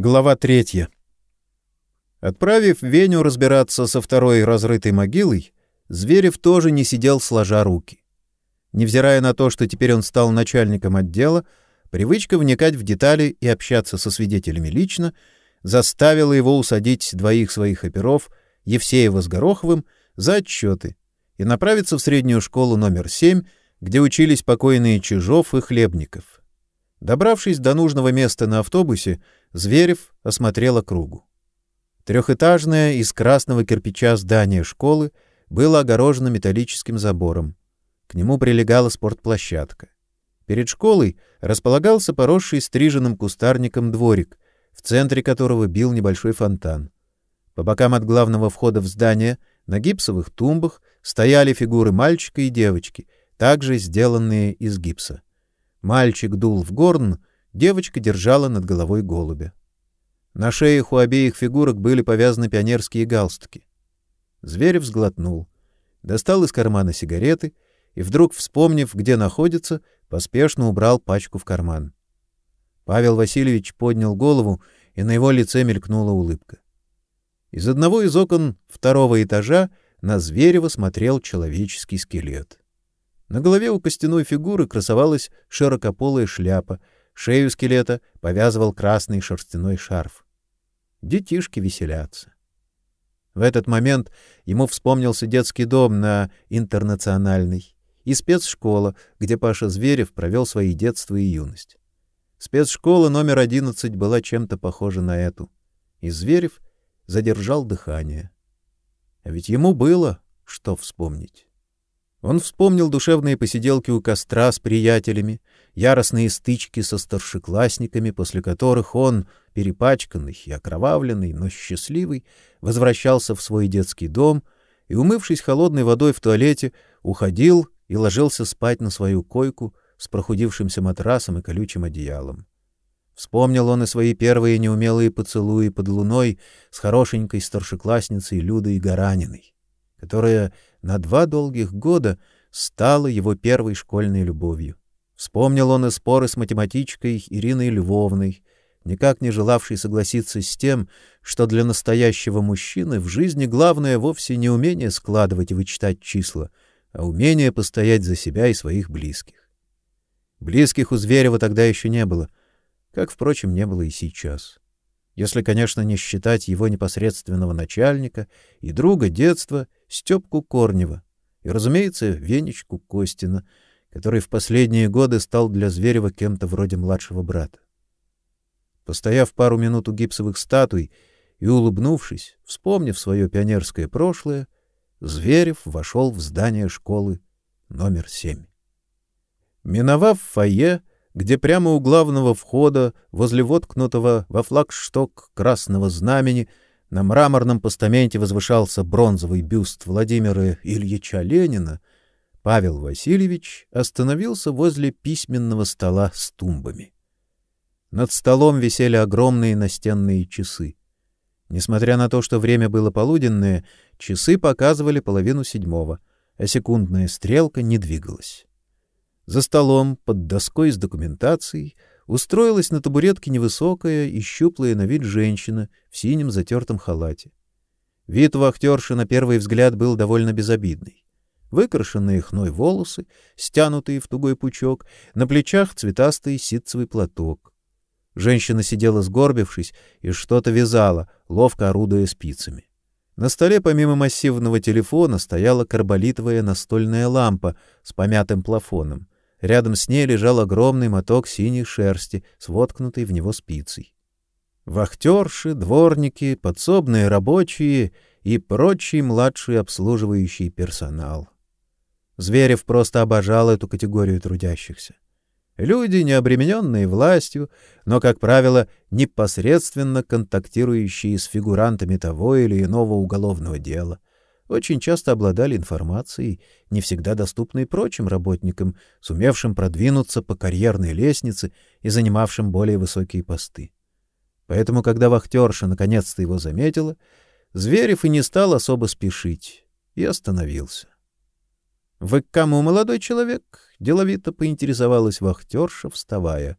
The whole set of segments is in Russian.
Глава третья. Отправив Веню разбираться со второй разрытой могилой, Зверев тоже не сидел сложа руки. Невзирая на то, что теперь он стал начальником отдела, привычка вникать в детали и общаться со свидетелями лично заставила его усадить двоих своих оперов, Евсеева с Гороховым, за отчеты и направиться в среднюю школу номер 7, где учились покойные Чижов и Хлебников. Добравшись до нужного места на автобусе, Зверев осмотрел округу. Трехэтажное из красного кирпича здание школы было огорожено металлическим забором. К нему прилегала спортплощадка. Перед школой располагался поросший стриженным кустарником дворик, в центре которого бил небольшой фонтан. По бокам от главного входа в здание на гипсовых тумбах стояли фигуры мальчика и девочки, также сделанные из гипса. Мальчик дул в горн, девочка держала над головой голубя. На шеях у обеих фигурок были повязаны пионерские галстуки. Зверев сглотнул, достал из кармана сигареты и вдруг, вспомнив, где находится, поспешно убрал пачку в карман. Павел Васильевич поднял голову, и на его лице мелькнула улыбка. Из одного из окон второго этажа на Зверева смотрел человеческий скелет. На голове у костяной фигуры красовалась широкополая шляпа, шею скелета повязывал красный шерстяной шарф. Детишки веселятся. В этот момент ему вспомнился детский дом на Интернациональной и спецшкола, где Паша Зверев провел свои детство и юность. Спецшкола номер 11 была чем-то похожа на эту. И Зверев задержал дыхание. А ведь ему было что вспомнить. Он вспомнил душевные посиделки у костра с приятелями, яростные стычки со старшеклассниками, после которых он, перепачканный и окровавленный, но счастливый, возвращался в свой детский дом и, умывшись холодной водой в туалете, уходил и ложился спать на свою койку с прохудившимся матрасом и колючим одеялом. Вспомнил он и свои первые неумелые поцелуи под луной с хорошенькой старшеклассницей Людой Гараниной, которая на два долгих года стала его первой школьной любовью. Вспомнил он и споры с математичкой Ириной Львовной, никак не желавшей согласиться с тем, что для настоящего мужчины в жизни главное вовсе не умение складывать и вычитать числа, а умение постоять за себя и своих близких. Близких у Зверева тогда еще не было, как, впрочем, не было и сейчас. Если, конечно, не считать его непосредственного начальника и друга детства Степку Корнева, и, разумеется, Венечку Костина, который в последние годы стал для Зверева кем-то вроде младшего брата. Постояв пару минут у гипсовых статуй и улыбнувшись, вспомнив свое пионерское прошлое, Зверев вошел в здание школы номер семь. Миновав фойе, где прямо у главного входа, возле воткнутого во флагшток красного знамени, на мраморном постаменте возвышался бронзовый бюст Владимира Ильича Ленина, Павел Васильевич остановился возле письменного стола с тумбами. Над столом висели огромные настенные часы. Несмотря на то, что время было полуденное, часы показывали половину седьмого, а секундная стрелка не двигалась. За столом, под доской с документацией, устроилась на табуретке невысокая и щуплая на вид женщина в синем затертом халате. Вид у актерши на первый взгляд был довольно безобидный. Выкрашенные хной волосы, стянутые в тугой пучок, на плечах цветастый ситцевый платок. Женщина сидела сгорбившись и что-то вязала, ловко орудуя спицами. На столе помимо массивного телефона стояла карболитовая настольная лампа с помятым плафоном. Рядом с ней лежал огромный моток синей шерсти с в него спицей. Вахтерши, дворники, подсобные рабочие и прочий младший обслуживающий персонал. Зверев просто обожал эту категорию трудящихся. Люди, не обремененные властью, но, как правило, непосредственно контактирующие с фигурантами того или иного уголовного дела, очень часто обладали информацией, не всегда доступной прочим работникам, сумевшим продвинуться по карьерной лестнице и занимавшим более высокие посты. Поэтому, когда вахтерша наконец-то его заметила, Зверев и не стал особо спешить и остановился. — Вы к кому, молодой человек? — деловито поинтересовалась вахтерша, вставая.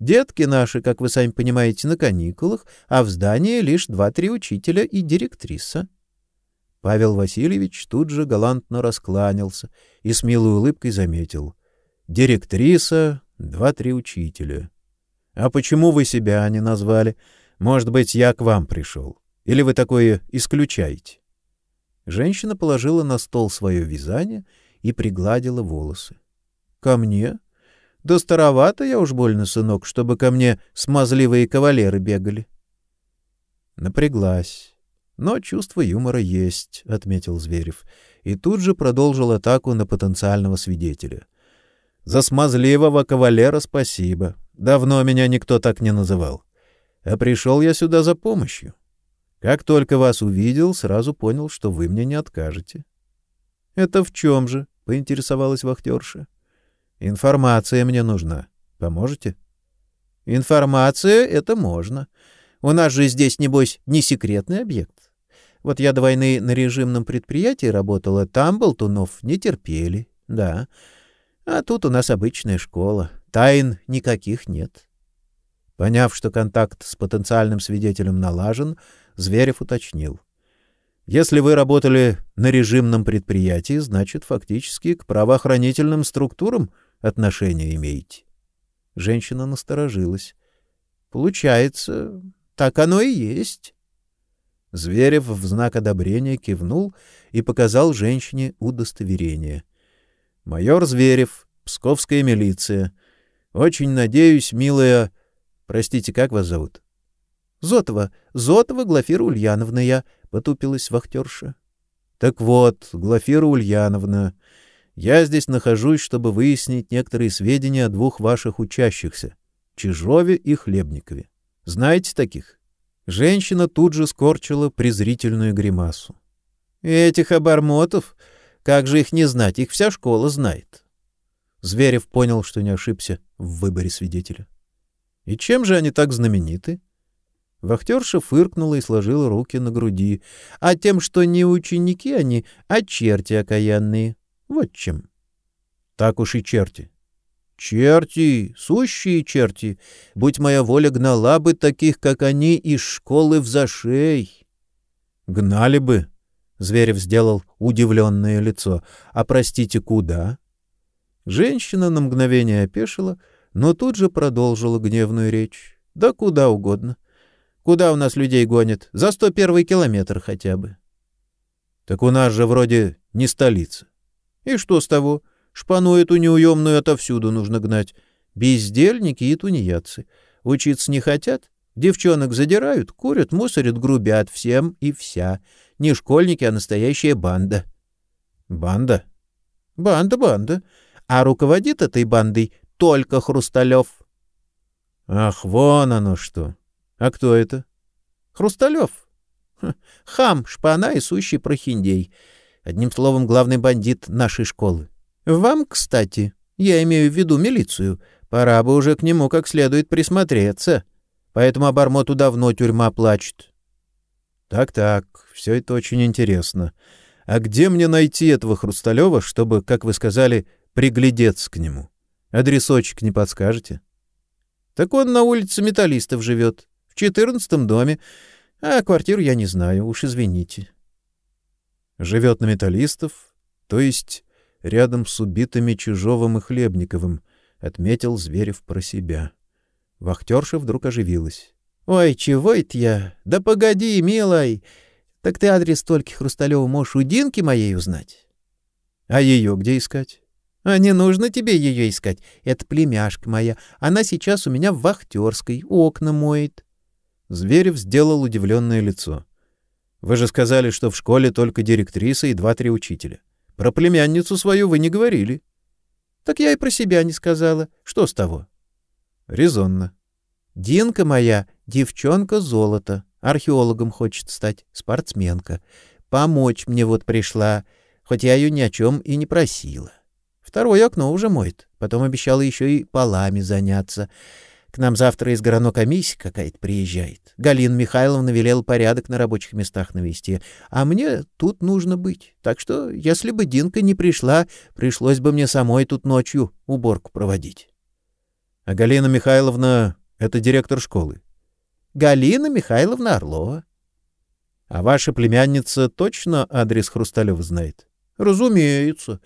Детки наши, как вы сами понимаете, на каникулах, а в здании лишь два-три учителя и директриса. Павел Васильевич тут же галантно раскланялся и с милой улыбкой заметил. Директриса, два-три учителя. А почему вы себя не назвали? Может быть, я к вам пришел? Или вы такое исключаете? Женщина положила на стол свое вязание и пригладила волосы. — Ко мне? Да старовато я уж больно, сынок, чтобы ко мне смазливые кавалеры бегали. Напряглась. Но чувство юмора есть, — отметил Зверев, и тут же продолжил атаку на потенциального свидетеля. За смазливого кавалера спасибо. Давно меня никто так не называл. А пришел я сюда за помощью. Как только вас увидел, сразу понял, что вы мне не откажете. — Это в чем же? — поинтересовалась вахтерша. — Информация мне нужна. Поможете? — Информация — это можно. У нас же здесь, небось, не секретный объект. Вот я до войны на режимном предприятии работала, там болтунов не терпели, да. А тут у нас обычная школа, тайн никаких нет. Поняв, что контакт с потенциальным свидетелем налажен, Зверев уточнил. Если вы работали на режимном предприятии, значит, фактически к правоохранительным структурам отношения имеете. Женщина насторожилась. Получается, так оно и есть. Зверев в знак одобрения кивнул и показал женщине удостоверение. Майор Зверев, Псковская милиция. Очень надеюсь, милая, простите, как вас зовут? Зотова, Зотова Глафира Ульяновна я, потупилась вахтерша. Так вот, Глафира Ульяновна, я здесь нахожусь, чтобы выяснить некоторые сведения о двух ваших учащихся Чижове и Хлебникове. Знаете таких? Женщина тут же скорчила презрительную гримасу. Этих обормотов, как же их не знать, их вся школа знает. Зверев понял, что не ошибся в выборе свидетеля. И чем же они так знамениты? Вахтерша фыркнула и сложила руки на груди. А тем, что не ученики они, а черти окаянные. Вот чем. Так уж и черти. Черти, сущие черти. Будь моя воля, гнала бы таких, как они, из школы в зашей. Гнали бы. Зверев сделал удивленное лицо. А простите, куда? Женщина на мгновение опешила, но тут же продолжила гневную речь. Да куда угодно. Куда у нас людей гонят? За сто первый километр хотя бы. Так у нас же вроде не столица. И что с того? Шпану эту неуемную отовсюду нужно гнать. Бездельники и тунеядцы. Учиться не хотят? Девчонок задирают, курят, мусорят, грубят всем и вся. Не школьники, а настоящая банда. Банда? Банда, банда. А руководит этой бандой только Хрусталев. Ах, вон оно что. А кто это? Хрусталев. Хам, шпана и сущий прохиндей. Одним словом, главный бандит нашей школы. Вам, кстати, я имею в виду милицию, пора бы уже к нему как следует присмотреться. Поэтому обормоту давно тюрьма плачет. Так-так, все это очень интересно. А где мне найти этого Хрусталева, чтобы, как вы сказали, приглядеться к нему? Адресочек не подскажете? Так он на улице Металлистов живет. В четырнадцатом доме. А квартиру я не знаю, уж извините. Живет на металлистов, то есть рядом с убитыми Чижовым и Хлебниковым, отметил Зверев про себя. Вахтерша вдруг оживилась. — Ой, чего это я? Да погоди, милой! Так ты адрес только Хрусталева можешь у Динки моей узнать? — А ее где искать? — А не нужно тебе ее искать. Это племяшка моя. Она сейчас у меня в вахтерской, окна моет. Зверев сделал удивленное лицо. Вы же сказали, что в школе только директриса и два-три учителя. Про племянницу свою вы не говорили. Так я и про себя не сказала. Что с того? Резонно. Динка моя, девчонка золото, археологом хочет стать, спортсменка. Помочь мне вот пришла, хоть я ее ни о чем и не просила. Второе окно уже моет, потом обещала еще и полами заняться. К нам завтра из Горано комиссия какая-то приезжает. Галина Михайловна велела порядок на рабочих местах навести, а мне тут нужно быть. Так что, если бы Динка не пришла, пришлось бы мне самой тут ночью уборку проводить. — А Галина Михайловна Это директор школы. Галина Михайловна Орлова. А ваша племянница точно адрес Хрусталева знает? Разумеется.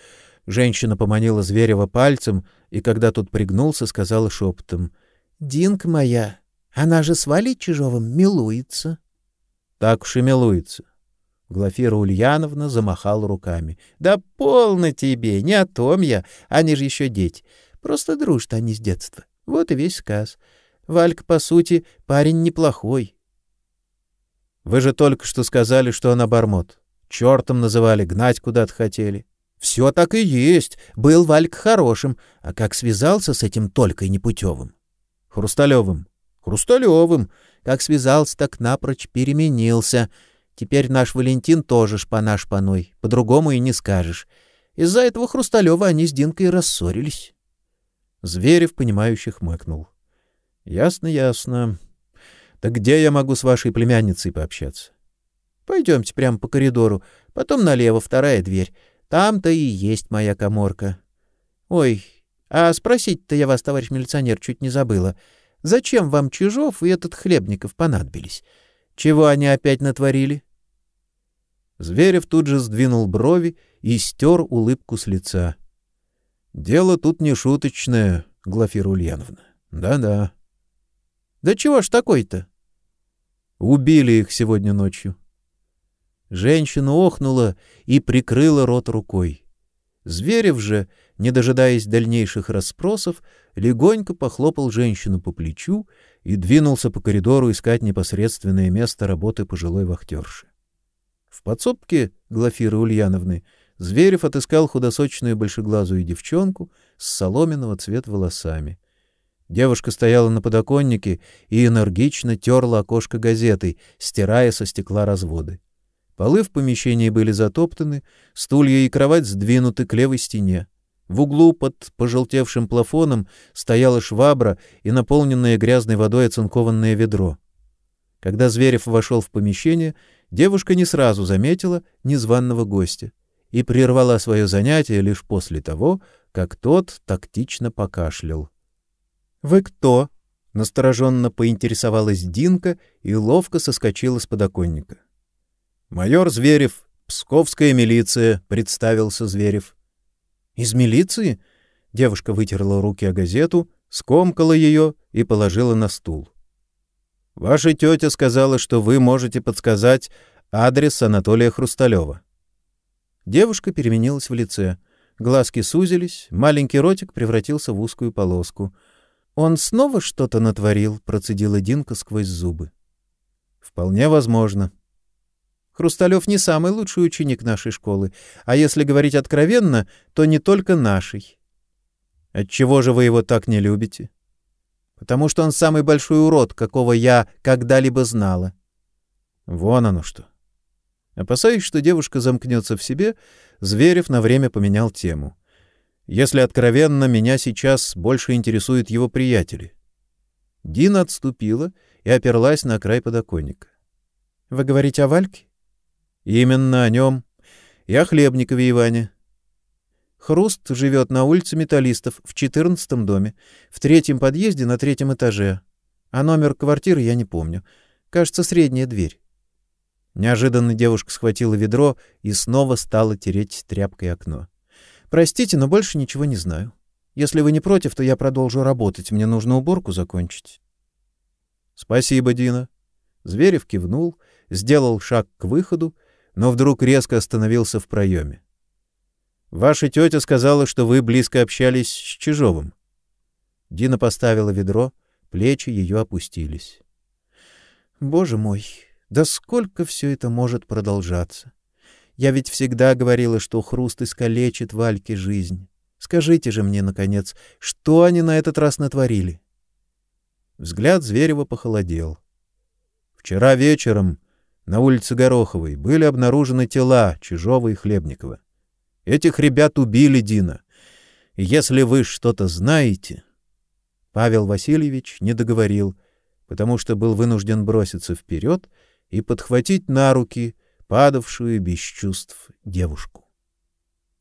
Женщина поманила Зверева пальцем и, когда тот пригнулся, сказала шепотом. — Динка моя, она же с Валей Чижовым милуется. — Так уж и милуется. Глафира Ульяновна замахала руками. — Да полно тебе, не о том я, они же еще дети. Просто дружат они с детства. Вот и весь сказ. Валька, по сути, парень неплохой. — Вы же только что сказали, что он обормот. Чертом называли, гнать куда-то хотели. Все так и есть. Был Валька хорошим, а как связался с этим Толькой непутевым? Хрусталевым. Хрусталевым. Как связался, так напрочь переменился. Теперь наш Валентин тоже шпана-шпаной. По-другому и не скажешь. Из-за этого Хрусталева они с Динкой рассорились. Зверев, понимающий, хмыкнул. — Ясно, ясно. Так где я могу с вашей племянницей пообщаться? — Пойдемте прямо по коридору, потом налево вторая дверь. Там-то и есть моя коморка. Ой, а спросить-то я вас, товарищ милиционер, чуть не забыла. Зачем вам Чижов и этот Хлебников понадобились? Чего они опять натворили? Зверев тут же сдвинул брови и стер улыбку с лица. — Дело тут не шуточное, Глафира Ульяновна. Да-да. — Да чего ж такой-то? — Убили их сегодня ночью. — Женщина охнула и прикрыла рот рукой. Зверев же, не дожидаясь дальнейших расспросов, легонько похлопал женщину по плечу и двинулся по коридору искать непосредственное место работы пожилой вахтерши. В подсобке Глафиры Ульяновны Зверев отыскал худосочную большеглазую девчонку с соломенного цвета волосами. Девушка стояла на подоконнике и энергично терла окошко газетой, стирая со стекла разводы. Полы в помещении были затоптаны, стулья и кровать сдвинуты к левой стене. В углу под пожелтевшим плафоном стояла швабра и наполненное грязной водой оцинкованное ведро. Когда Зверев вошел в помещение, девушка не сразу заметила незваного гостя и прервала свое занятие лишь после того, как тот тактично покашлял. — Вы кто? — настороженно поинтересовалась Динка и ловко соскочила с подоконника. Майор Зверев, Псковская милиция, представился Зверев. Из милиции? Девушка вытерла руки о газету, скомкала ее и положила на стул. Ваша тетя сказала, что вы можете подсказать адрес Анатолия Хрусталева. Девушка переменилась в лице. Глазки сузились, маленький ротик превратился в узкую полоску. Он снова что-то натворил, процедила Динка сквозь зубы. Вполне возможно. Хрусталев не самый лучший ученик нашей школы, а если говорить откровенно, то не только нашей. Отчего же вы его так не любите? Потому что он самый большой урод, какого я когда-либо знала. Вон оно что. Опасаясь, что девушка замкнется в себе, Зверев на время поменял тему. Если откровенно, меня сейчас больше интересуют его приятели. Дина отступила и оперлась на край подоконника. — Вы говорите о Вальке? Именно о нем. И о Хлебникове Иване. Хруст живет на улице Металлистов в четырнадцатом доме, в третьем подъезде на третьем этаже. А номер квартиры я не помню. Кажется, средняя дверь. Неожиданно девушка схватила ведро и снова стала тереть тряпкой окно. «Простите, но больше ничего не знаю. Если вы не против, то я продолжу работать. Мне нужно уборку закончить». «Спасибо, Дина». Зверев кивнул, сделал шаг к выходу но вдруг резко остановился в проеме. Ваша тетя сказала, что вы близко общались с Чижовым. Дина поставила ведро, плечи ее опустились. Боже мой, да сколько все это может продолжаться? Я ведь всегда говорила, что хруст искалечит Вальке жизнь. Скажите же мне, наконец, что они на этот раз натворили? Взгляд Зверева похолодел. Вчера вечером на улице Гороховой были обнаружены тела Чижова и Хлебникова. Этих ребят убили Дина. Если вы что-то знаете... Павел Васильевич не договорил, потому что был вынужден броситься вперед и подхватить на руки падавшую без чувств девушку.